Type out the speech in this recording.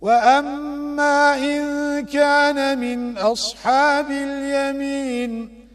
وأما إن كان من أصحاب اليمين